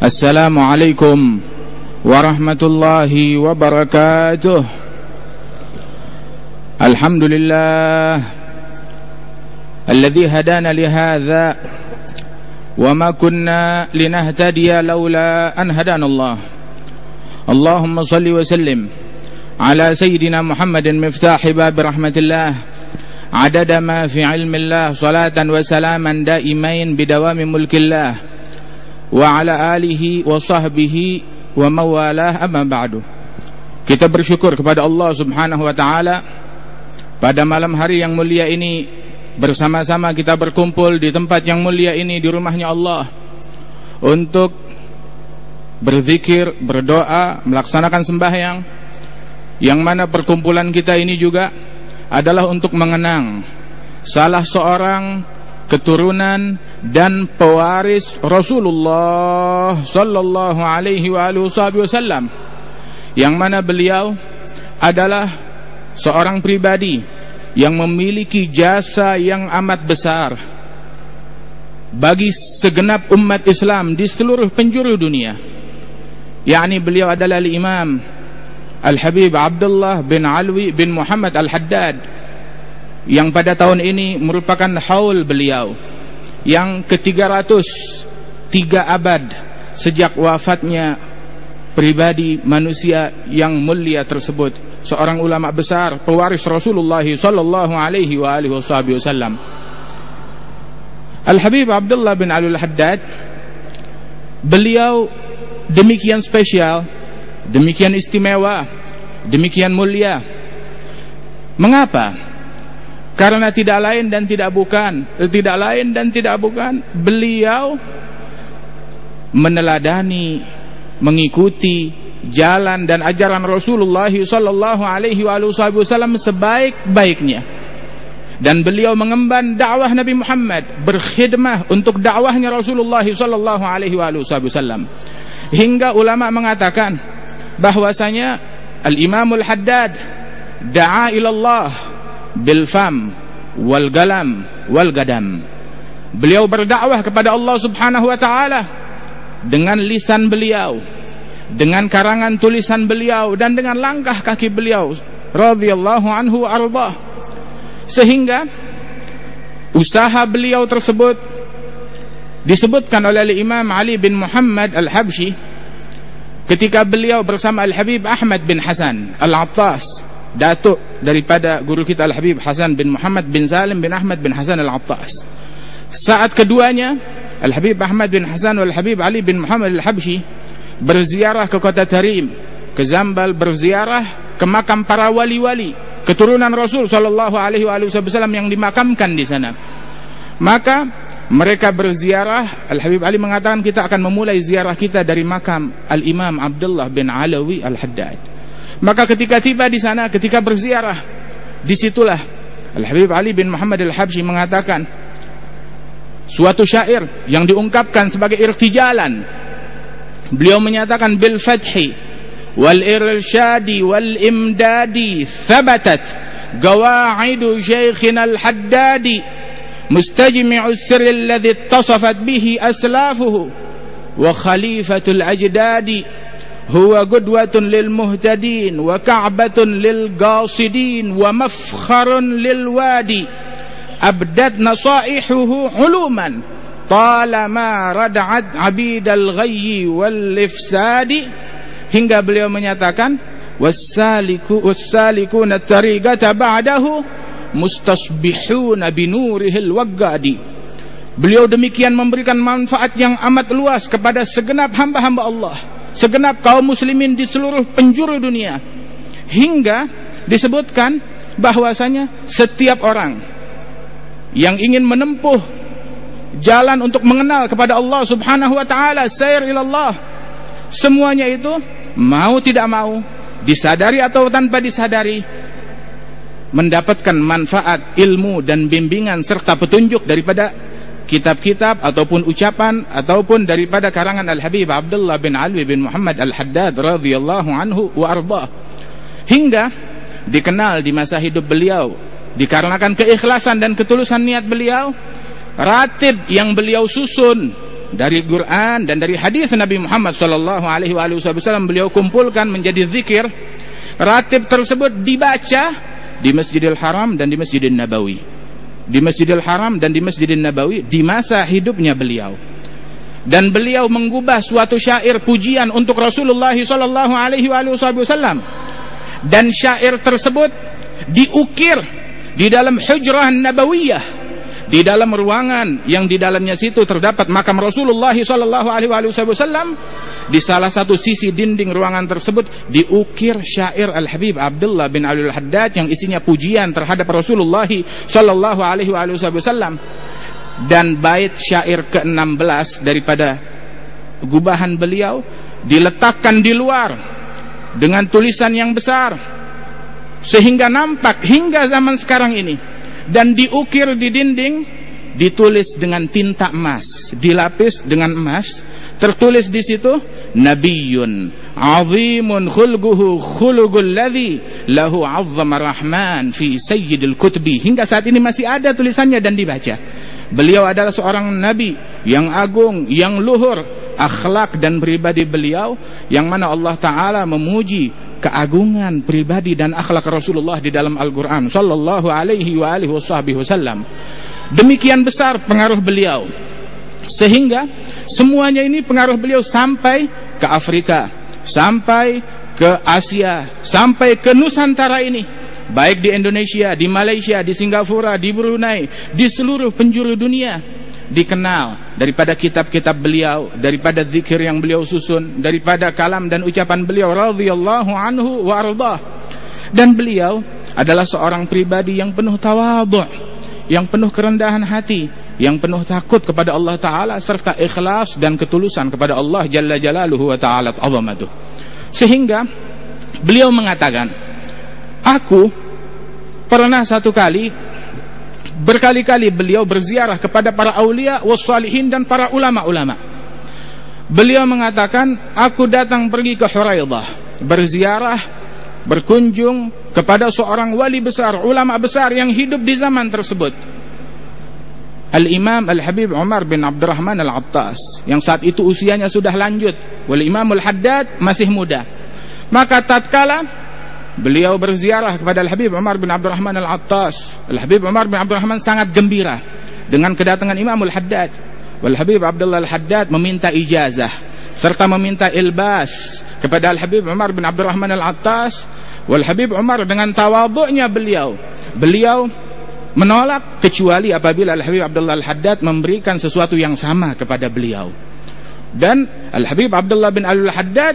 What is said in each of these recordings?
السلام عليكم ورحمة الله وبركاته. الحمد لله الذي هدانا لهذا وما كنا لنهتدي لولا أن هدانا الله. اللهم صل وسلم على سيدنا محمد مفتاح باب رحمة الله. عدد ما في علم الله صلاة وسلاما دائمين بدوام ملك الله. wa ala alihi wa sahbihi wa mawalah amma ba'du. Kita bersyukur kepada Allah Subhanahu wa taala pada malam hari yang mulia ini bersama-sama kita berkumpul di tempat yang mulia ini di rumahnya Allah untuk berzikir, berdoa, melaksanakan sembahyang yang mana perkumpulan kita ini juga adalah untuk mengenang salah seorang keturunan dan pewaris Rasulullah sallallahu alaihi wasallam. Yang mana beliau adalah seorang pribadi yang memiliki jasa yang amat besar bagi segenap umat Islam di seluruh penjuru dunia. Yakni beliau adalah Imam Al-Habib Abdullah bin Alwi bin Muhammad Al-Haddad yang pada tahun ini merupakan haul beliau yang ke-300 tiga abad sejak wafatnya pribadi manusia yang mulia tersebut. Seorang ulama besar pewaris Rasulullah sallallahu alaihi wa alihi wasallam Al-Habib Abdullah bin Alul Haddad beliau demikian spesial demikian istimewa demikian mulia. Mengapa karena tidak lain dan tidak bukan, tidak lain dan tidak bukan, beliau meneladani, mengikuti jalan dan ajaran Rasulullah sallallahu alaihi wasallam sebaik-baiknya. Dan beliau mengemban dakwah Nabi Muhammad, berkhidmah untuk dakwahnya Rasulullah sallallahu alaihi wasallam. Hingga ulama mengatakan bahwasanya Al-Imamul Haddad da'a ilallah bil fam wal galam wal gadam. Beliau berdakwah kepada Allah Subhanahu wa taala dengan lisan beliau, dengan karangan tulisan beliau dan dengan langkah kaki beliau radhiyallahu anhu arda. Sehingga usaha beliau tersebut disebutkan oleh Imam Ali bin Muhammad Al-Habsyi ketika beliau bersama Al-Habib Ahmad bin Hasan Al-Attas datuk daripada guru kita Al-Habib Hasan bin Muhammad bin Salim bin Ahmad bin Hasan Al-Attas. Saat keduanya Al-Habib Ahmad bin Hasan wal Habib Ali bin Muhammad Al-Habsyi berziarah ke kota Tarim, ke Zambal berziarah ke makam para wali-wali keturunan Rasul sallallahu alaihi wasallam yang dimakamkan di sana. Maka mereka berziarah Al-Habib Ali mengatakan kita akan memulai ziarah kita dari makam Al-Imam Abdullah bin Alawi Al-Haddad maka ketika tiba di sana, ketika berziarah, di situlah Al Habib Ali bin Muhammad Al Habsyi mengatakan suatu syair yang diungkapkan sebagai irtijalan. Beliau menyatakan bil fathi wal irsyadi wal imdadi thabatat qawaidu shaykhina al haddadi mustajmi'u sirr alladhi ittasafat bihi aslafuhu wa khalifatul ajdadi huwa gudwatun lil muhtadin wa ka'batun lil qasidin wa mafkharun lil wadi. Abdat nasaihuhu uluman. Talama rad'at abidal ghayyi wal ifsadi. Hingga beliau menyatakan wassaliku wassalikuna tariqata ba'dahu mustasbihuna binurihil waggadi. Beliau demikian memberikan manfaat yang amat luas kepada segenap hamba-hamba Allah segenap kaum muslimin di seluruh penjuru dunia. Hingga disebutkan bahwasanya setiap orang yang ingin menempuh jalan untuk mengenal kepada Allah Subhanahu wa taala sair ilallah semuanya itu mau tidak mau disadari atau tanpa disadari mendapatkan manfaat ilmu dan bimbingan serta petunjuk daripada kitab-kitab ataupun ucapan ataupun daripada karangan Al-Habib Abdullah bin Alwi bin Muhammad Al-Haddad radhiyallahu anhu wa arda hingga dikenal di masa hidup beliau dikarenakan keikhlasan dan ketulusan niat beliau ratib yang beliau susun dari Quran dan dari hadis Nabi Muhammad sallallahu alaihi wasallam beliau kumpulkan menjadi zikir ratib tersebut dibaca di Masjidil Haram dan di Masjidil Nabawi di Masjidil Haram dan di Masjidil Nabawi di masa hidupnya beliau. Dan beliau mengubah suatu syair pujian untuk Rasulullah sallallahu alaihi wasallam. Dan syair tersebut diukir di dalam hujrah nabawiyah di dalam ruangan yang di dalamnya situ terdapat makam Rasulullah sallallahu alaihi wasallam di salah satu sisi dinding ruangan tersebut diukir syair Al-Habib Abdullah bin Abdul Haddad yang isinya pujian terhadap Rasulullah sallallahu alaihi wasallam dan bait syair ke-16 daripada gubahan beliau diletakkan di luar dengan tulisan yang besar. Sehingga nampak hingga zaman sekarang ini dan diukir di dinding ditulis dengan tinta emas dilapis dengan emas tertulis di situ nabiyyun azimun khulguhu khulugul ladzi lahu 'azzama rahman fi sayyidil kutubi hingga saat ini masih ada tulisannya dan dibaca. Beliau adalah seorang nabi yang agung yang luhur akhlak dan pribadi beliau yang mana Allah taala memuji keagungan pribadi dan akhlak Rasulullah di dalam Al-Qur'an sallallahu alaihi wa alihi wasallam. Demikian besar pengaruh beliau sehingga semuanya ini pengaruh beliau sampai ke Afrika, sampai ke Asia, sampai ke Nusantara ini baik di Indonesia, di Malaysia, di Singapura, di Brunei, di seluruh penjuru dunia dikenal daripada kitab-kitab beliau, daripada zikir yang beliau susun, daripada kalam dan ucapan beliau radhiyallahu anhu wa. Dan beliau adalah seorang pribadi yang penuh tawadhu, yang penuh kerendahan hati, yang penuh takut kepada Allah taala serta ikhlas dan ketulusan kepada Allah jalla jalaluhu wa taala azamatuh. Sehingga beliau mengatakan, "Aku pernah satu kali Berkali-kali beliau berziarah kepada para aulia wassalihin dan para ulama-ulama. Beliau mengatakan, aku datang pergi ke Huraidah, berziarah, berkunjung kepada seorang wali besar, ulama besar yang hidup di zaman tersebut. Al-Imam Al-Habib Umar bin Abdurrahman Al-Attas yang saat itu usianya sudah lanjut, wal Imam Al-Haddad masih muda. Maka tatkala Beliau berziarah kepada Al-Habib Umar bin Abdurrahman Al-Attas. Al-Habib Umar bin Abdurrahman sangat gembira dengan kedatangan Imam Al-Haddad. Wal-Habib Abdullah Al-Haddad meminta ijazah serta meminta ilbas kepada Al-Habib Umar bin Abdurrahman Al-Attas. Wal-Habib Umar dengan tawaduknya beliau, beliau menolak kecuali apabila Al-Habib Abdullah Al-Haddad memberikan sesuatu yang sama kepada beliau. Dan Al-Habib Abdullah bin Al-Haddad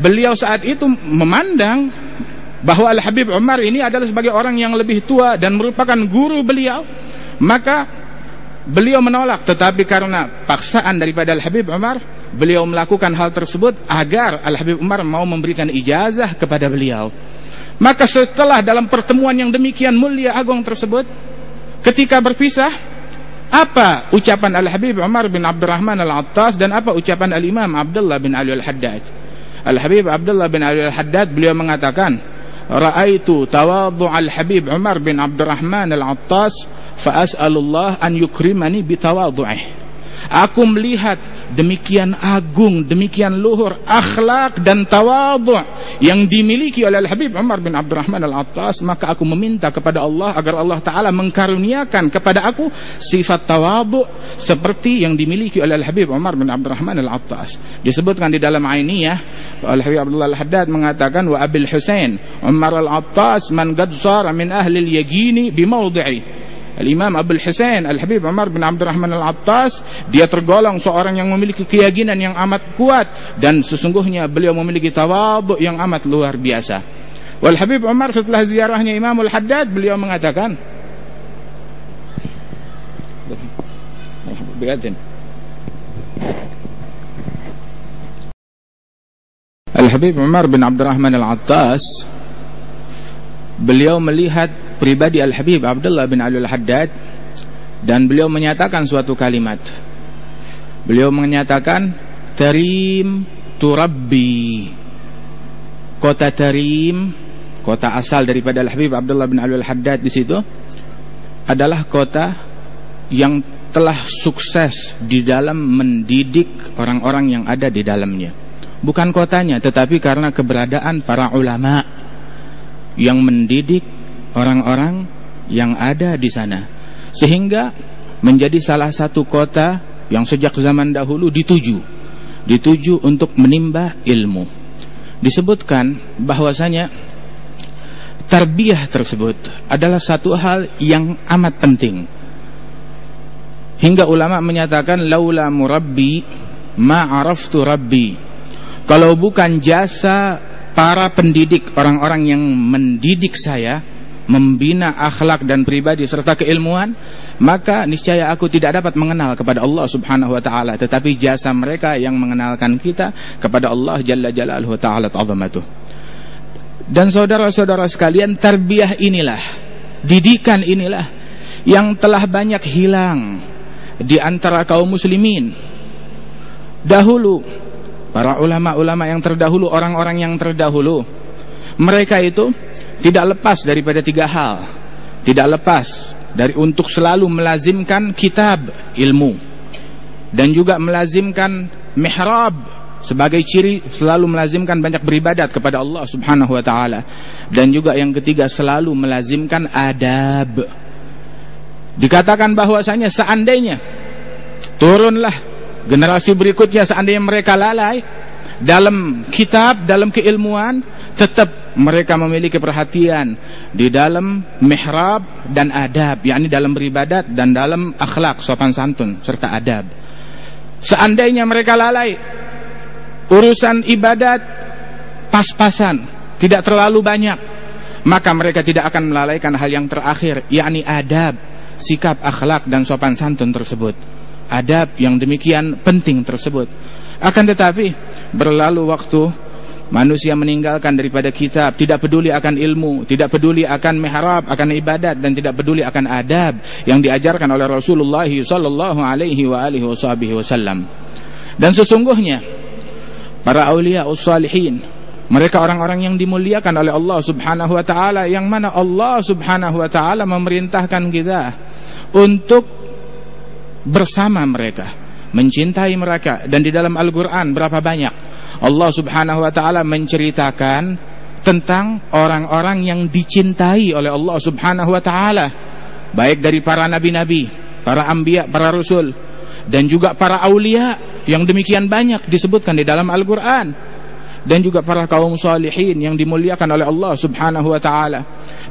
beliau saat itu memandang bahwa Al-Habib Umar ini adalah sebagai orang yang lebih tua dan merupakan guru beliau maka beliau menolak tetapi karena paksaan daripada Al-Habib Umar beliau melakukan hal tersebut agar Al-Habib Umar mau memberikan ijazah kepada beliau. Maka setelah dalam pertemuan yang demikian mulia agung tersebut ketika berpisah apa ucapan Al-Habib Umar bin Abdurrahman Al-Attas dan apa ucapan Al-Imam Abdullah bin Ali Al-Haddad? Al-Habib Abdullah bin Ali Al-Haddad beliau mengatakan ra'aitu tawadhu al-habib Umar bin Abdurrahman al-Attas fa as'alullah an yukrimani bi tawadhu'ih Aku melihat demikian agung, demikian luhur akhlak dan tawadhu yang dimiliki oleh Al-Habib Umar bin Abdurrahman Al-Attas, maka aku meminta kepada Allah agar Allah taala mengkaruniakan kepada aku sifat tawadhu seperti yang dimiliki oleh Al-Habib Umar bin Abdurrahman Al-Attas. Disebutkan di dalam Ainiyah Al-Habib Abdullah Al-Haddad mengatakan wa Abil Husain Umar Al-Attas man qad min ahli al-yaqini bi mawdi'i Al-Imam Abdul Husain Al-Habib Umar bin Abdurrahman Al-Attas dia tergolong seorang yang memiliki keyakinan yang amat kuat dan sesungguhnya beliau memiliki tawadhu yang amat luar biasa. Wal Habib Umar setelah ziarahnya Imam Al-Haddad beliau mengatakan Al-Habib Umar bin Abdurrahman Al-Attas beliau melihat pribadi Al-Habib Abdullah bin Ali Al-Haddad dan beliau menyatakan suatu kalimat. Beliau menyatakan Tarim turabbi. Kota Tarim, kota asal daripada Al-Habib Abdullah bin Ali Al-Haddad di situ adalah kota yang telah sukses di dalam mendidik orang-orang yang ada di dalamnya. Bukan kotanya, tetapi karena keberadaan para ulama yang mendidik orang-orang yang ada di sana. Sehingga menjadi salah satu kota yang sejak zaman dahulu dituju. Dituju untuk menimba ilmu. Disebutkan bahwasanya tarbiyah tersebut adalah satu hal yang amat penting Hingga ulama menyatakan laula murabbi ma araftu rabbi. Kalau bukan jasa para pendidik orang-orang yang mendidik saya membina akhlak dan pribadi serta keilmuan maka niscaya aku tidak dapat mengenal kepada Allah Subhanahu wa taala tetapi jasa mereka yang mengenalkan kita kepada Allah Jalla Jalaluhu taala ta'zamatuh dan saudara-saudara sekalian tarbiyah inilah didikan inilah yang telah banyak hilang di antara kaum muslimin. Dahulu para ulama-ulama yang terdahulu, orang-orang yang terdahulu, mereka itu tidak lepas daripada tiga hal. Tidak lepas dari untuk selalu melazimkan kitab ilmu dan juga melazimkan mihrab sebagai ciri selalu melazimkan banyak beribadat kepada Allah Subhanahu wa taala dan juga yang ketiga selalu melazimkan adab Dikatakan bahwasanya seandainya turunlah generasi berikutnya seandainya mereka lalai dalam kitab, dalam keilmuan, tetap mereka memiliki perhatian di dalam mihrab dan adab, yakni dalam beribadat dan dalam akhlak, sopan santun serta adab. Seandainya mereka lalai urusan ibadat pas-pasan, tidak terlalu banyak, maka mereka tidak akan melalaikan hal yang terakhir, yakni adab sikap akhlak dan sopan santun tersebut adab yang demikian penting tersebut. Akan tetapi berlalu waktu manusia meninggalkan daripada kitab tidak peduli akan ilmu tidak peduli akan mihrab akan ibadat dan tidak peduli akan adab yang diajarkan oleh Rasulullah sallallahu alaihi wa alihi wasallam dan sesungguhnya para aulia salihin mereka orang-orang yang dimuliakan oleh Allah Subhanahu wa taala yang mana Allah Subhanahu wa taala memerintahkan kita untuk bersama mereka, mencintai mereka. Dan di dalam Al-Qur'an berapa banyak? Allah Subhanahu wa taala menceritakan tentang orang-orang yang dicintai oleh Allah Subhanahu wa taala baik dari para nabi-nabi, para anbiya, para rasul dan juga para aulia yang demikian banyak disebutkan di dalam Al-Qur'an dan juga para kaum salihin yang dimuliakan oleh Allah Subhanahu wa taala.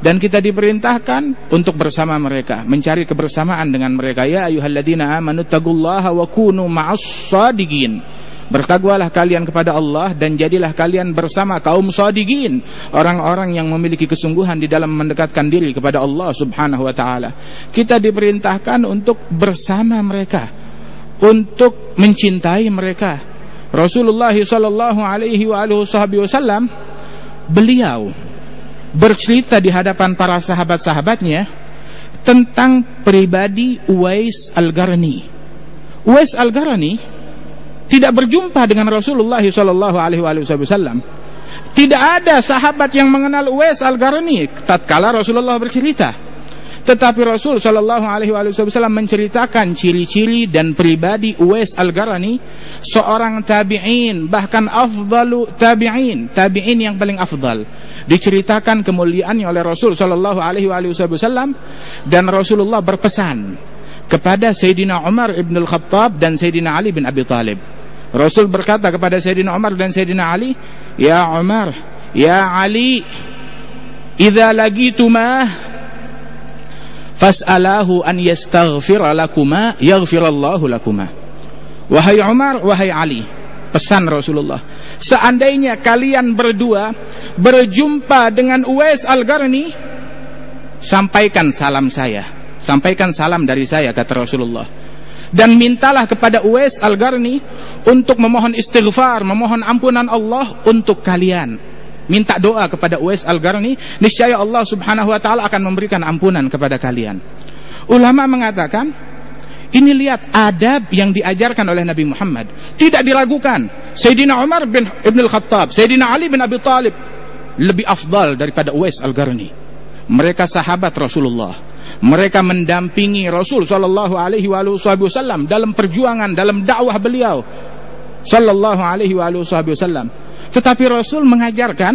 Dan kita diperintahkan untuk bersama mereka, mencari kebersamaan dengan mereka. Ya ayyuhalladzina amanu taqullaha wa kunu ma'as sadiqin. Bertakwalah kalian kepada Allah dan jadilah kalian bersama kaum sadiqin, orang-orang yang memiliki kesungguhan di dalam mendekatkan diri kepada Allah Subhanahu wa taala. Kita diperintahkan untuk bersama mereka, untuk mencintai mereka, Rasulullah sallallahu alaihi wa alihi wasallam beliau bercerita di hadapan para sahabat-sahabatnya tentang pribadi Uwais Al-Garni. Uwais Al-Garni tidak berjumpa dengan Rasulullah sallallahu alaihi wasallam. Tidak ada sahabat yang mengenal Uwais Al-Garni tatkala Rasulullah bercerita. Tetapi Rasul Shallallahu Alaihi Wasallam menceritakan ciri-ciri dan pribadi Uwais Al Garani, seorang tabiin bahkan afdalu tabiin, tabiin yang paling afdal. Diceritakan kemuliaannya oleh Rasul Shallallahu Alaihi Wasallam dan Rasulullah berpesan kepada Sayyidina Umar ibn al-Khattab dan Sayyidina Ali bin Abi Talib. Rasul berkata kepada Sayyidina Umar dan Sayyidina Ali, Ya Umar, Ya Ali, Idza lagitumah fas'alahu an yastaghfira lakuma yaghfirallahu lakuma. Wahai Umar wahai Ali pesan Rasulullah. Seandainya kalian berdua berjumpa dengan Uwais Al-Garni sampaikan salam saya. Sampaikan salam dari saya kata Rasulullah. Dan mintalah kepada Uwais Al-Garni untuk memohon istighfar memohon ampunan Allah untuk kalian minta doa kepada Uwais Al-Garni, niscaya Allah Subhanahu wa taala akan memberikan ampunan kepada kalian. Ulama mengatakan, ini lihat adab yang diajarkan oleh Nabi Muhammad. Tidak diragukan. Sayyidina Umar bin Ibn Al-Khattab, Sayyidina Ali bin Abi Talib lebih afdal daripada Uwais Al-Garni. Mereka sahabat Rasulullah. Mereka mendampingi Rasul sallallahu alaihi wasallam dalam perjuangan dalam dakwah beliau sallallahu alaihi wasallam. Tetapi Rasul mengajarkan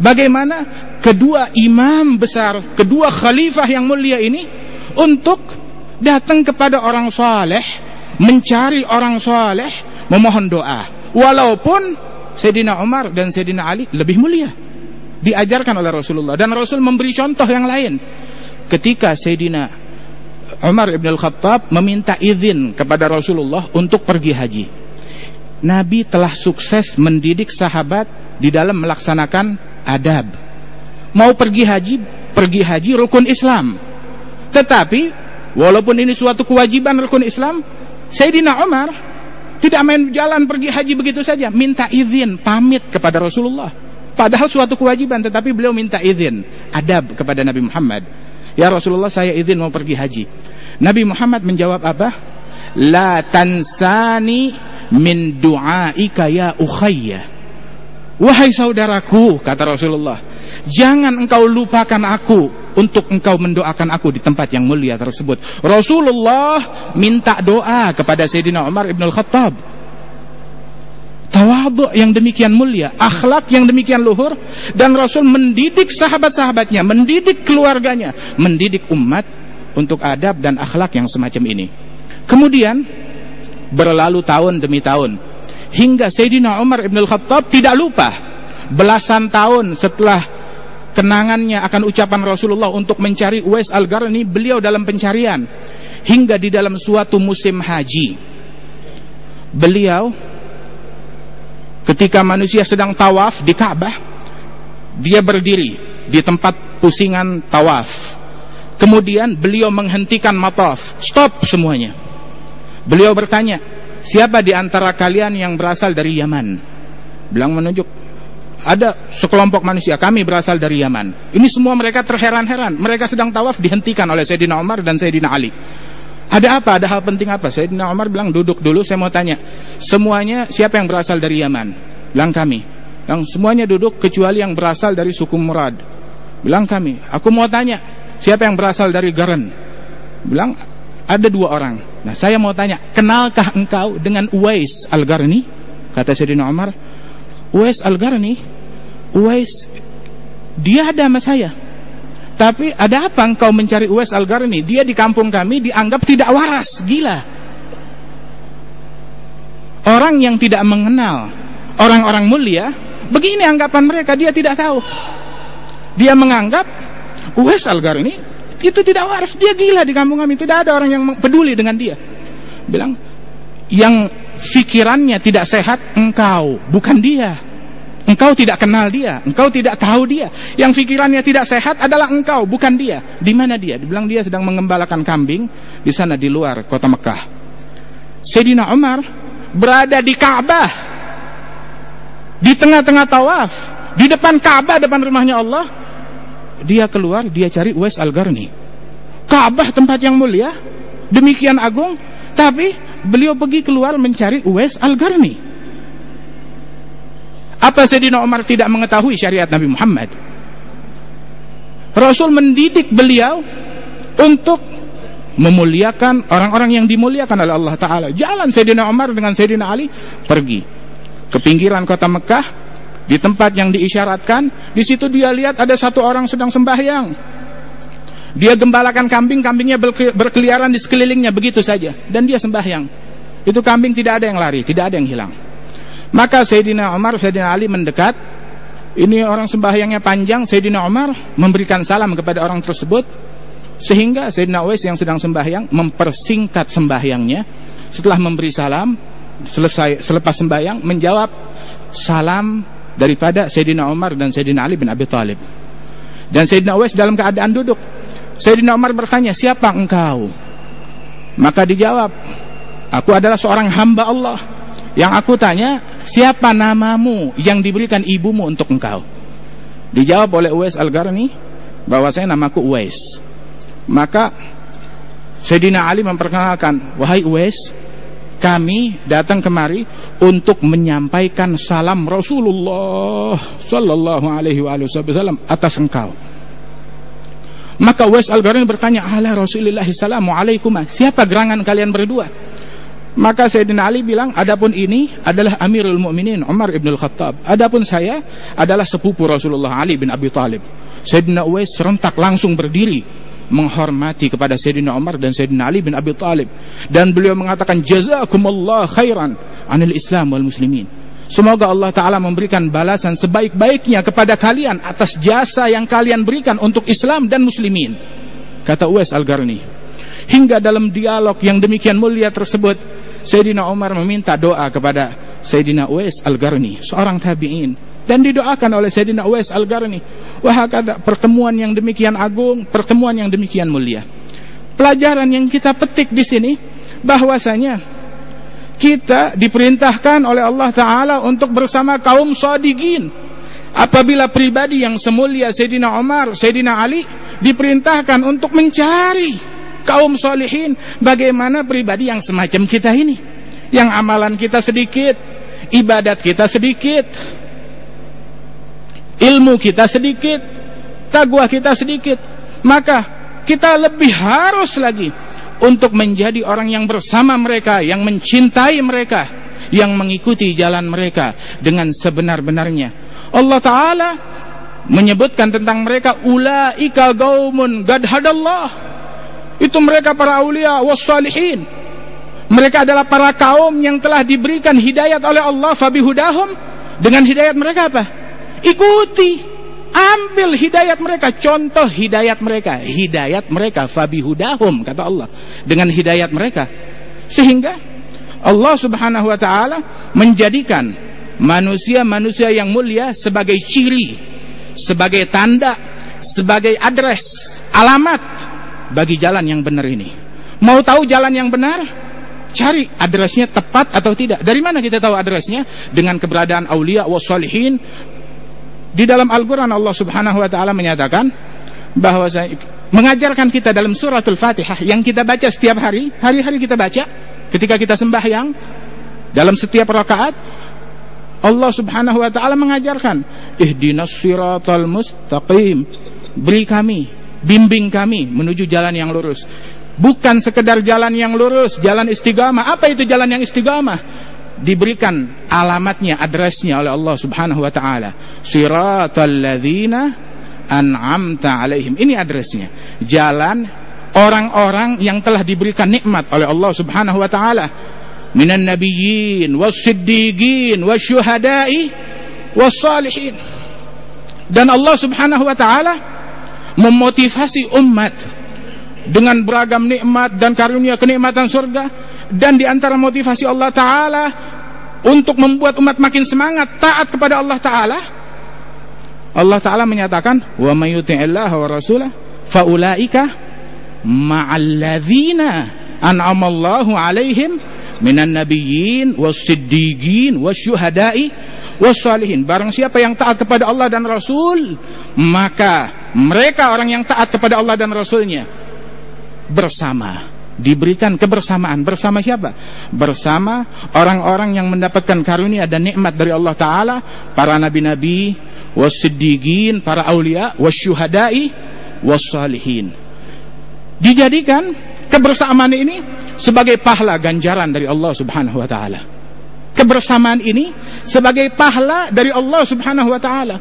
bagaimana kedua imam besar, kedua khalifah yang mulia ini untuk datang kepada orang saleh, mencari orang saleh, memohon doa. Walaupun Sayyidina Umar dan Sayyidina Ali lebih mulia diajarkan oleh Rasulullah dan Rasul memberi contoh yang lain ketika Sayyidina Umar ibn al-Khattab meminta izin kepada Rasulullah untuk pergi haji. Nabi telah sukses mendidik sahabat di dalam melaksanakan adab. Mau pergi haji, pergi haji rukun Islam. Tetapi walaupun ini suatu kewajiban rukun Islam, Sayyidina Umar tidak main jalan pergi haji begitu saja, minta izin, pamit kepada Rasulullah. Padahal suatu kewajiban, tetapi beliau minta izin, adab kepada Nabi Muhammad. Ya Rasulullah saya izin mau pergi haji. Nabi Muhammad menjawab apa? La tansani min du'aika ya ukhayya. Wahai saudaraku, kata Rasulullah, jangan engkau lupakan aku untuk engkau mendoakan aku di tempat yang mulia tersebut. Rasulullah minta doa kepada Sayyidina Umar ibn al-Khattab. Tawadhu yang demikian mulia, akhlak yang demikian luhur dan Rasul mendidik sahabat-sahabatnya, mendidik keluarganya, mendidik umat untuk adab dan akhlak yang semacam ini. Kemudian berlalu tahun demi tahun hingga Sayyidina Umar ibn al-Khattab tidak lupa belasan tahun setelah kenangannya akan ucapan Rasulullah untuk mencari Uwais al-Qarni beliau dalam pencarian hingga di dalam suatu musim haji beliau Ketika manusia sedang tawaf di Ka'bah, dia berdiri di tempat pusingan tawaf. Kemudian beliau menghentikan mataf, stop semuanya. Beliau bertanya, siapa di antara kalian yang berasal dari Yaman? Bilang menunjuk, ada sekelompok manusia, kami berasal dari Yaman. Ini semua mereka terheran-heran. Mereka sedang tawaf dihentikan oleh Sayyidina Umar dan Sayyidina Ali. Ada apa? Ada hal penting apa? Sayyidina Umar bilang duduk dulu saya mau tanya. Semuanya siapa yang berasal dari Yaman? Bilang kami. Yang semuanya duduk kecuali yang berasal dari suku Murad. Bilang kami. Aku mau tanya. Siapa yang berasal dari Garan? Bilang ada dua orang. Nah saya mau tanya. Kenalkah engkau dengan Uwais Al-Garni? Kata Sayyidina Umar. Uwais Al-Garni? Uwais dia ada sama saya tapi ada apa engkau mencari Uwais Al-Garni? Dia di kampung kami dianggap tidak waras, gila. Orang yang tidak mengenal orang-orang mulia, begini anggapan mereka, dia tidak tahu. Dia menganggap Uwais Al-Garni itu tidak waras, dia gila di kampung kami, tidak ada orang yang peduli dengan dia. Bilang, yang fikirannya tidak sehat engkau, bukan dia. Engkau tidak kenal dia, engkau tidak tahu dia. Yang pikirannya tidak sehat adalah engkau, bukan dia. Di mana dia? Dibilang dia sedang mengembalakan kambing di sana di luar kota Mekah. Sayyidina Umar berada di Ka'bah. Di tengah-tengah tawaf, di depan Ka'bah depan rumahnya Allah. Dia keluar, dia cari Uwais Al-Garni. Ka'bah tempat yang mulia, demikian agung, tapi beliau pergi keluar mencari Uwais Al-Garni. Apa Sayyidina Umar tidak mengetahui syariat Nabi Muhammad? Rasul mendidik beliau untuk memuliakan orang-orang yang dimuliakan oleh Allah Ta'ala. Jalan Sayyidina Umar dengan Sayyidina Ali pergi ke pinggiran kota Mekah di tempat yang diisyaratkan. Di situ dia lihat ada satu orang sedang sembahyang. Dia gembalakan kambing, kambingnya berkeliaran di sekelilingnya begitu saja. Dan dia sembahyang. Itu kambing tidak ada yang lari, tidak ada yang hilang. Maka Sayyidina Umar, Sayyidina Ali mendekat. Ini orang sembahyangnya panjang. Sayyidina Umar memberikan salam kepada orang tersebut. Sehingga Sayyidina Uwais yang sedang sembahyang mempersingkat sembahyangnya. Setelah memberi salam, selesai selepas sembahyang menjawab salam daripada Sayyidina Umar dan Sayyidina Ali bin Abi Thalib. Dan Sayyidina Uwais dalam keadaan duduk. Sayyidina Umar bertanya, "Siapa engkau?" Maka dijawab, "Aku adalah seorang hamba Allah." Yang aku tanya, siapa namamu yang diberikan ibumu untuk engkau? Dijawab oleh Uwais Al-Garni, bahwa saya namaku Uwais. Maka Sayyidina Ali memperkenalkan, wahai Uwais, kami datang kemari untuk menyampaikan salam Rasulullah sallallahu alaihi wasallam atas engkau. Maka Wes Al-Qarni bertanya, "Ala Rasulullah. Siapa gerangan kalian berdua?" Maka Sayyidina Ali bilang, "Adapun ini adalah Amirul Mukminin Umar ibn Khattab. Adapun saya adalah sepupu Rasulullah Ali bin Abi Thalib." Sayyidina Uwais serentak langsung berdiri menghormati kepada Sayyidina Umar dan Sayyidina Ali bin Abi Thalib dan beliau mengatakan jazakumullah khairan anil Islam wal muslimin. Semoga Allah Ta'ala memberikan balasan sebaik-baiknya kepada kalian atas jasa yang kalian berikan untuk Islam dan Muslimin. Kata Uwais Al-Gharni. Hingga dalam dialog yang demikian mulia tersebut, Sayyidina Umar meminta doa kepada Sayyidina Uwais Al-Gharni, seorang tabi'in. Dan didoakan oleh Sayyidina Uwais Al-Gharni. Wah pertemuan yang demikian agung, pertemuan yang demikian mulia. Pelajaran yang kita petik di sini, bahwasanya kita diperintahkan oleh Allah Ta'ala untuk bersama kaum sodigin. Apabila pribadi yang semulia Sayyidina Umar, Sayyidina Ali diperintahkan untuk mencari kaum solihin. Bagaimana pribadi yang semacam kita ini? Yang amalan kita sedikit, ibadat kita sedikit, ilmu kita sedikit, tagwah kita sedikit. Maka kita lebih harus lagi untuk menjadi orang yang bersama mereka, yang mencintai mereka, yang mengikuti jalan mereka dengan sebenar-benarnya. Allah Ta'ala menyebutkan tentang mereka ulaika gaumun gad hadallah. Itu mereka para aulia wassalihin. Mereka adalah para kaum yang telah diberikan hidayat oleh Allah fabihudahum. Dengan hidayat mereka apa? Ikuti Ambil hidayat mereka, contoh hidayat mereka, hidayat mereka fabihudahum kata Allah dengan hidayat mereka. Sehingga Allah Subhanahu wa taala menjadikan manusia-manusia yang mulia sebagai ciri, sebagai tanda, sebagai address, alamat bagi jalan yang benar ini. Mau tahu jalan yang benar? Cari adresnya tepat atau tidak. Dari mana kita tahu adresnya? Dengan keberadaan aulia wassalihin, di dalam Al-Quran Allah subhanahu wa ta'ala menyatakan bahwa mengajarkan kita dalam suratul fatihah yang kita baca setiap hari, hari-hari kita baca ketika kita sembahyang dalam setiap rakaat Allah subhanahu wa ta'ala mengajarkan ihdinas siratal mustaqim. Beri kami, bimbing kami menuju jalan yang lurus. Bukan sekedar jalan yang lurus jalan istiqamah. Apa itu jalan yang istiqamah diberikan alamatnya, adresnya oleh Allah Subhanahu wa taala. Siratal ladzina an'amta alaihim. Ini adresnya. Jalan orang-orang yang telah diberikan nikmat oleh Allah Subhanahu wa taala. Minan nabiyyin was-siddiqin wasyuhada'i was-salihin. Dan Allah Subhanahu wa taala memotivasi umat dengan beragam nikmat dan karunia kenikmatan surga dan di antara motivasi Allah taala untuk membuat umat makin semangat taat kepada Allah taala Allah taala menyatakan wa may yuti'illah wa rasulah faulaika ma'alladzina an'amallahu alaihim minan nabiyyin was-siddiqin wasyuhada'i wassalihin. Barang siapa yang taat kepada Allah dan Rasul maka mereka orang yang taat kepada Allah dan Rasulnya bersama diberikan kebersamaan bersama siapa? Bersama orang-orang yang mendapatkan karunia dan nikmat dari Allah taala, para nabi-nabi, wasiddiqin, para aulia, wasyuhada'i, wassalihin. Dijadikan kebersamaan ini sebagai pahala ganjaran dari Allah Subhanahu wa taala. Kebersamaan ini sebagai pahala dari Allah Subhanahu wa taala.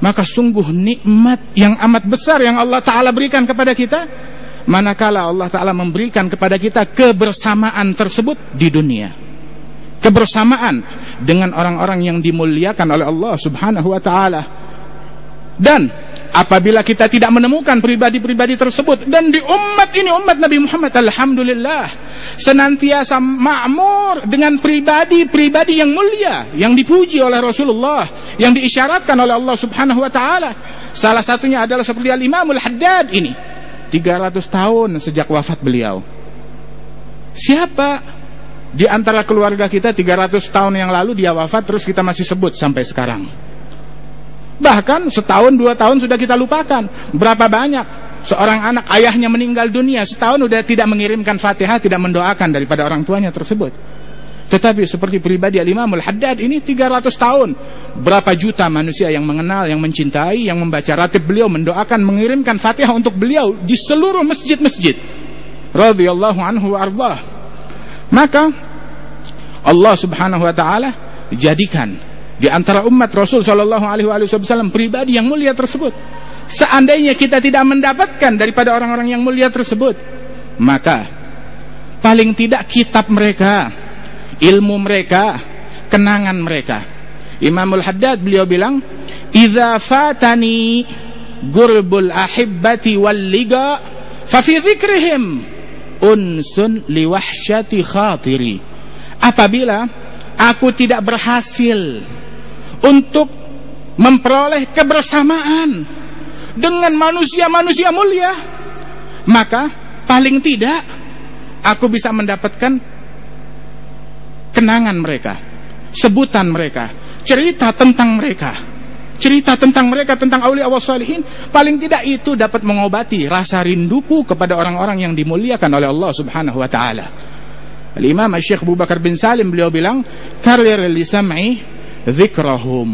Maka sungguh nikmat yang amat besar yang Allah taala berikan kepada kita manakala Allah Ta'ala memberikan kepada kita kebersamaan tersebut di dunia kebersamaan dengan orang-orang yang dimuliakan oleh Allah Subhanahu wa taala. Dan apabila kita tidak menemukan pribadi-pribadi tersebut dan di umat ini umat Nabi Muhammad alhamdulillah senantiasa makmur dengan pribadi-pribadi yang mulia yang dipuji oleh Rasulullah yang diisyaratkan oleh Allah Subhanahu wa taala. Salah satunya adalah seperti Al-Imamul Haddad ini 300 tahun sejak wafat beliau. Siapa di antara keluarga kita 300 tahun yang lalu dia wafat terus kita masih sebut sampai sekarang. Bahkan setahun dua tahun sudah kita lupakan. Berapa banyak seorang anak ayahnya meninggal dunia setahun sudah tidak mengirimkan fatihah tidak mendoakan daripada orang tuanya tersebut. Tetapi seperti pribadi Al-Imam Al-Haddad ini 300 tahun. Berapa juta manusia yang mengenal, yang mencintai, yang membaca ratib beliau, mendoakan, mengirimkan fatihah untuk beliau di seluruh masjid-masjid. Radhiyallahu anhu wa. Maka Allah subhanahu wa ta'ala jadikan di antara umat Rasul sallallahu alaihi wasallam pribadi yang mulia tersebut. Seandainya kita tidak mendapatkan daripada orang-orang yang mulia tersebut, maka paling tidak kitab mereka ilmu mereka, kenangan mereka. Imamul Haddad beliau bilang, "Idza fatani gurbul ahibbati wal liga fa fi dzikrihim unsun liwahsyati khatiri." Apabila aku tidak berhasil untuk memperoleh kebersamaan dengan manusia-manusia mulia, maka paling tidak aku bisa mendapatkan kenangan mereka, sebutan mereka, cerita tentang mereka, cerita tentang mereka tentang aulia Allah salihin, paling tidak itu dapat mengobati rasa rinduku kepada orang-orang yang dimuliakan oleh Allah Subhanahu wa taala. Al-Imam Syekh Abu Bakar bin Salim beliau bilang, "Karir li sam'i dzikrahum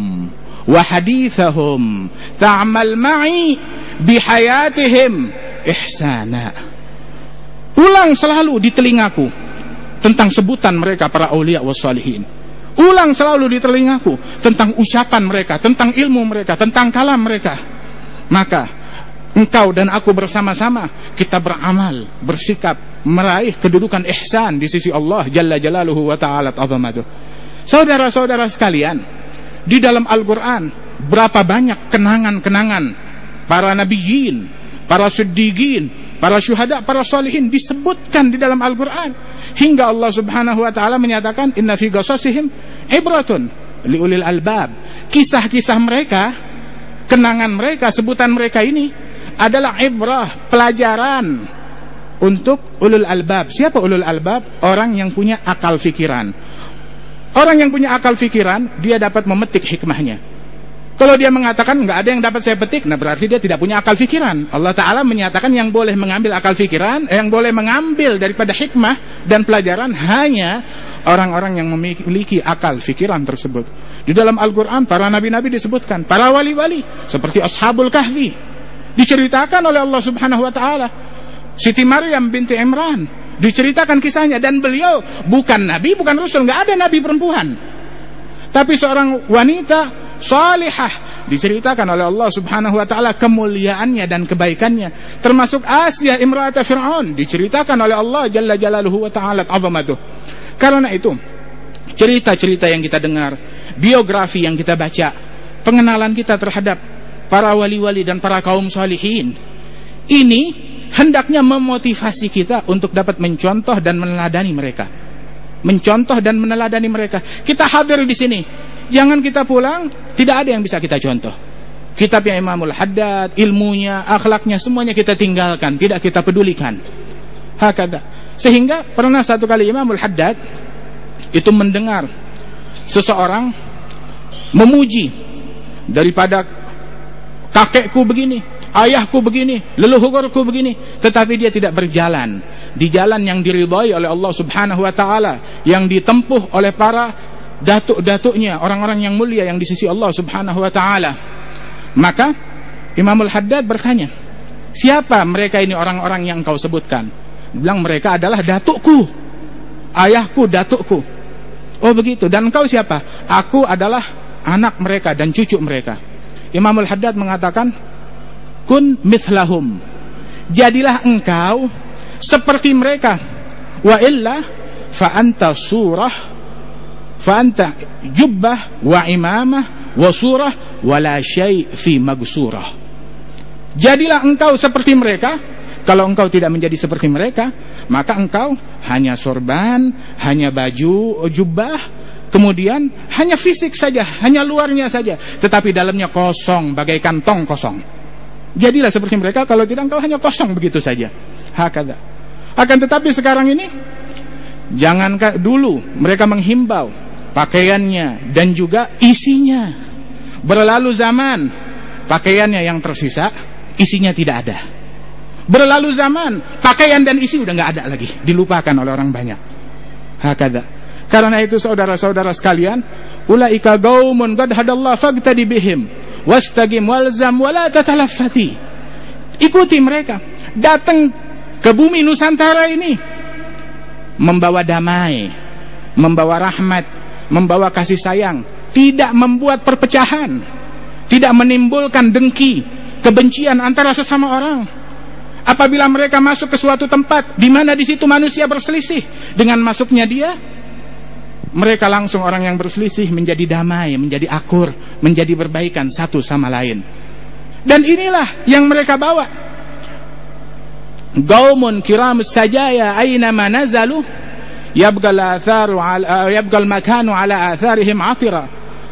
wa hadithahum ta'mal ma'i bihayatihim ihsana." Ulang selalu di telingaku tentang sebutan mereka para aulia wassalihin. Ulang selalu di telingaku tentang ucapan mereka, tentang ilmu mereka, tentang kalam mereka. Maka engkau dan aku bersama-sama kita beramal, bersikap, meraih kedudukan ihsan di sisi Allah Jalla Jalaluhu wa Ta'ala. Saudara-saudara sekalian, di dalam Al-Quran berapa banyak kenangan-kenangan para nabiyin, para siddiqin, para syuhada, para salihin disebutkan di dalam Al-Qur'an. Hingga Allah Subhanahu wa taala menyatakan inna fi qasasihim ibratun liulil albab. Kisah-kisah mereka, kenangan mereka, sebutan mereka ini adalah ibrah, pelajaran untuk ulul albab. Siapa ulul albab? Orang yang punya akal fikiran. Orang yang punya akal fikiran, dia dapat memetik hikmahnya. Kalau dia mengatakan nggak ada yang dapat saya petik, nah berarti dia tidak punya akal fikiran. Allah Taala menyatakan yang boleh mengambil akal fikiran, eh, yang boleh mengambil daripada hikmah dan pelajaran hanya orang-orang yang memiliki akal fikiran tersebut. Di dalam Al-Quran para nabi-nabi disebutkan, para wali-wali seperti Ashabul Kahfi diceritakan oleh Allah Subhanahu Wa Taala. Siti Maryam binti Imran diceritakan kisahnya dan beliau bukan nabi, bukan rasul, nggak ada nabi perempuan. Tapi seorang wanita salihah. Diceritakan oleh Allah Subhanahu wa taala kemuliaannya dan kebaikannya. Termasuk Asia imra'at Fir'aun. Diceritakan oleh Allah Jalla Jalaluhu wa taala azamatuh. Karena itu cerita-cerita yang kita dengar biografi yang kita baca pengenalan kita terhadap para wali-wali dan para kaum salihin ini hendaknya memotivasi kita untuk dapat mencontoh dan meneladani mereka. Mencontoh dan meneladani mereka. Kita hadir di sini Jangan kita pulang, tidak ada yang bisa kita contoh. Kitabnya Imamul Haddad, ilmunya, akhlaknya, semuanya kita tinggalkan, tidak kita pedulikan. Hakada. Sehingga pernah satu kali Imamul Haddad itu mendengar seseorang memuji daripada kakekku begini, ayahku begini, leluhurku begini, tetapi dia tidak berjalan di jalan yang diridhai oleh Allah Subhanahu wa taala, yang ditempuh oleh para datuk-datuknya, orang-orang yang mulia yang di sisi Allah Subhanahu wa taala. Maka Imamul Haddad bertanya, "Siapa mereka ini orang-orang yang kau sebutkan?" Bilang mereka adalah datukku. Ayahku datukku. Oh begitu. Dan kau siapa? Aku adalah anak mereka dan cucu mereka. Imamul Haddad mengatakan, "Kun mithlahum." Jadilah engkau seperti mereka. Wa illa fa anta surah Fanta jubbah wa imamah wa surah wa la syai' fi magsurah. Jadilah engkau seperti mereka. Kalau engkau tidak menjadi seperti mereka, maka engkau hanya sorban, hanya baju jubbah, kemudian hanya fisik saja, hanya luarnya saja, tetapi dalamnya kosong bagaikan tong kosong. Jadilah seperti mereka, kalau tidak engkau hanya kosong begitu saja. Hakada. Akan tetapi sekarang ini jangankan dulu mereka menghimbau pakaiannya dan juga isinya. Berlalu zaman, pakaiannya yang tersisa, isinya tidak ada. Berlalu zaman, pakaian dan isi udah nggak ada lagi, dilupakan oleh orang banyak. Hakada. Karena itu saudara-saudara sekalian, ulaika gaumun qad hadallah fagtadi bihim wastagim walzam wala tatalaffati. Ikuti mereka. Datang ke bumi Nusantara ini membawa damai, membawa rahmat, membawa kasih sayang, tidak membuat perpecahan, tidak menimbulkan dengki, kebencian antara sesama orang. Apabila mereka masuk ke suatu tempat di mana di situ manusia berselisih, dengan masuknya dia mereka langsung orang yang berselisih menjadi damai, menjadi akur, menjadi berbaikan satu sama lain. Dan inilah yang mereka bawa. Gaumun kiram sajaya aina nazalu yabgal makanu ala atharihim atira.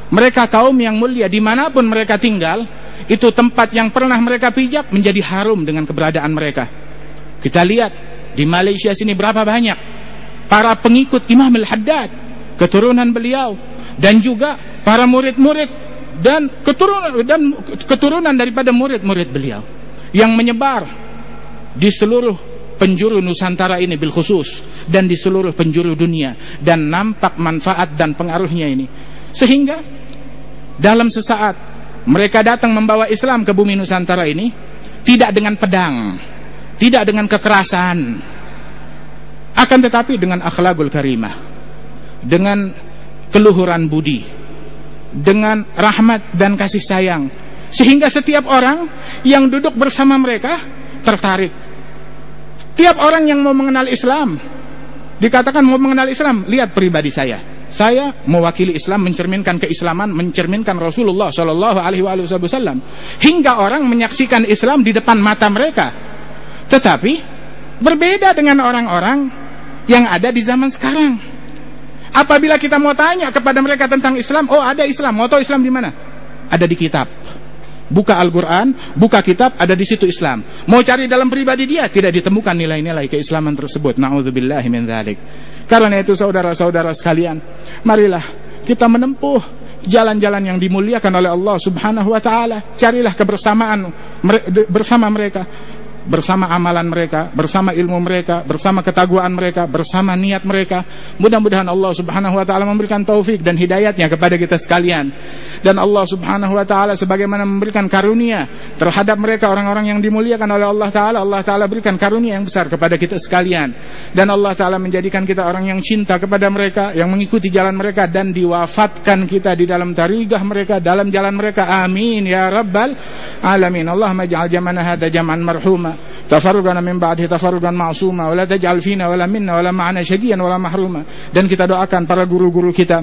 Mereka kaum yang mulia di mana pun mereka tinggal, itu tempat yang pernah mereka pijak menjadi harum dengan keberadaan mereka. Kita lihat di Malaysia sini berapa banyak para pengikut Imam Al-Haddad keturunan beliau dan juga para murid-murid dan keturunan dan keturunan daripada murid-murid beliau yang menyebar di seluruh penjuru Nusantara ini bil khusus dan di seluruh penjuru dunia dan nampak manfaat dan pengaruhnya ini sehingga dalam sesaat mereka datang membawa Islam ke bumi Nusantara ini tidak dengan pedang tidak dengan kekerasan akan tetapi dengan akhlakul karimah dengan keluhuran budi, dengan rahmat dan kasih sayang, sehingga setiap orang yang duduk bersama mereka tertarik. Tiap orang yang mau mengenal Islam dikatakan mau mengenal Islam, lihat pribadi saya. Saya mewakili Islam mencerminkan keislaman, mencerminkan Rasulullah Shallallahu Alaihi Wasallam, hingga orang menyaksikan Islam di depan mata mereka. Tetapi berbeda dengan orang-orang yang ada di zaman sekarang Apabila kita mau tanya kepada mereka tentang Islam, oh ada Islam, mau tahu Islam di mana? Ada di kitab. Buka Al-Quran, buka kitab, ada di situ Islam. Mau cari dalam pribadi dia, tidak ditemukan nilai-nilai keislaman tersebut. Na'udzubillahi min dhalik. Karena itu saudara-saudara sekalian, marilah kita menempuh jalan-jalan yang dimuliakan oleh Allah Subhanahu wa taala. Carilah kebersamaan bersama mereka bersama amalan mereka, bersama ilmu mereka, bersama ketaguan mereka, bersama niat mereka. Mudah-mudahan Allah Subhanahu wa taala memberikan taufik dan hidayatnya kepada kita sekalian. Dan Allah Subhanahu wa taala sebagaimana memberikan karunia terhadap mereka orang-orang yang dimuliakan oleh Allah taala, Allah taala berikan karunia yang besar kepada kita sekalian. Dan Allah taala menjadikan kita orang yang cinta kepada mereka, yang mengikuti jalan mereka dan diwafatkan kita di dalam tarigah mereka, dalam jalan mereka. Amin ya rabbal alamin. Allahumma ij'al jamana hadza jam'an marhuma tafarruqana min ba'dihi tafarruqan ma'suma wa la taj'al fina wala minna wala ma'ana syaqiyan wala mahruma. Dan kita doakan para guru-guru kita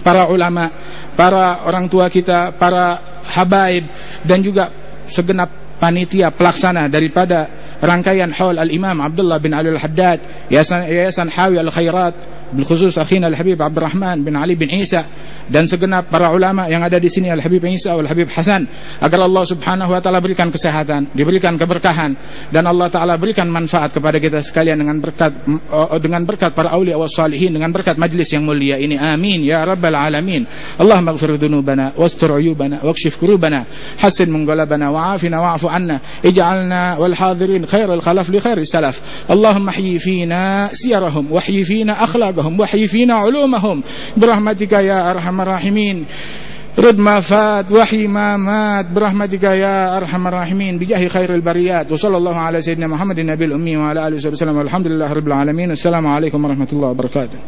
para ulama para orang tua kita para habaib dan juga segenap panitia pelaksana daripada rangkaian haul al-Imam Abdullah bin Ali al-Haddad Yayasan, Yayasan Hawi al-Khairat khusus akhina Al-Habib Abdurrahman bin Ali bin Isa dan segenap para ulama yang ada di sini Al-Habib Isa Al-Habib Hasan agar Allah Subhanahu wa taala berikan kesehatan, diberikan keberkahan dan Allah taala berikan manfaat kepada kita sekalian dengan berkat eh, dengan berkat para aulia wa salihin dengan berkat majlis yang mulia ini. Amin ya rabbal alamin. Allah maghfir dhunubana wastur uyubana wakshif kurubana hassin munqalabana wa'afina wa'afu anna ij'alna wal hadirin Khairul khalaf li khairi salaf. Allahumma ahyi fina siyarahum wahyi fina wahyi fina ulumahum برحمتك يا أرحم الراحمين. رد ما فات وحي ما مات. برحمتك يا أرحم الراحمين. بجاه خير البريات. وصلى الله على سيدنا محمد النبي الأمي وعلى آله وصحبه وسلم. والحمد لله رب العالمين. والسلام عليكم ورحمة الله وبركاته.